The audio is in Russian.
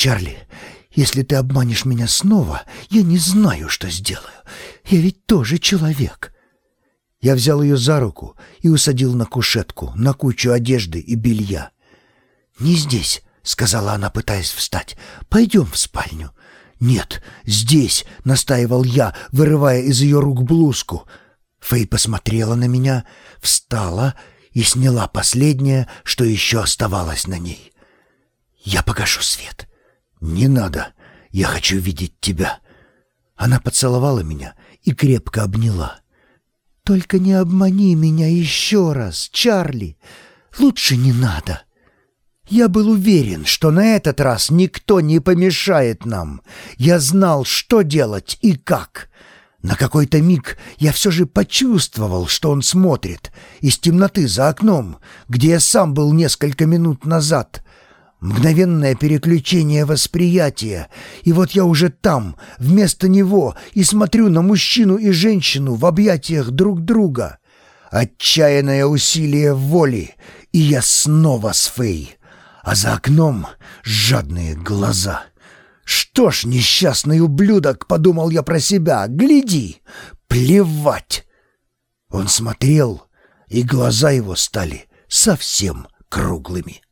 Чарли, если ты обманешь меня снова, я не знаю, что сделаю. Я ведь тоже человек». Я взял ее за руку и усадил на кушетку, на кучу одежды и белья. «Не здесь», — сказала она, пытаясь встать. «Пойдем в спальню». «Нет, здесь», — настаивал я, вырывая из ее рук блузку. Фэй посмотрела на меня, встала и сняла последнее, что еще оставалось на ней. «Я погашу свет». «Не надо, я хочу видеть тебя». Она поцеловала меня и крепко обняла. «Только не обмани меня еще раз, Чарли. Лучше не надо». Я был уверен, что на этот раз никто не помешает нам. Я знал, что делать и как. На какой-то миг я все же почувствовал, что он смотрит из темноты за окном, где я сам был несколько минут назад. Мгновенное переключение восприятия, и вот я уже там, вместо него, и смотрю на мужчину и женщину в объятиях друг друга. Отчаянное усилие воли, и я снова с Фей а за окном жадные глаза. «Что ж, несчастный ублюдок!» — подумал я про себя. «Гляди! Плевать!» Он смотрел, и глаза его стали совсем круглыми.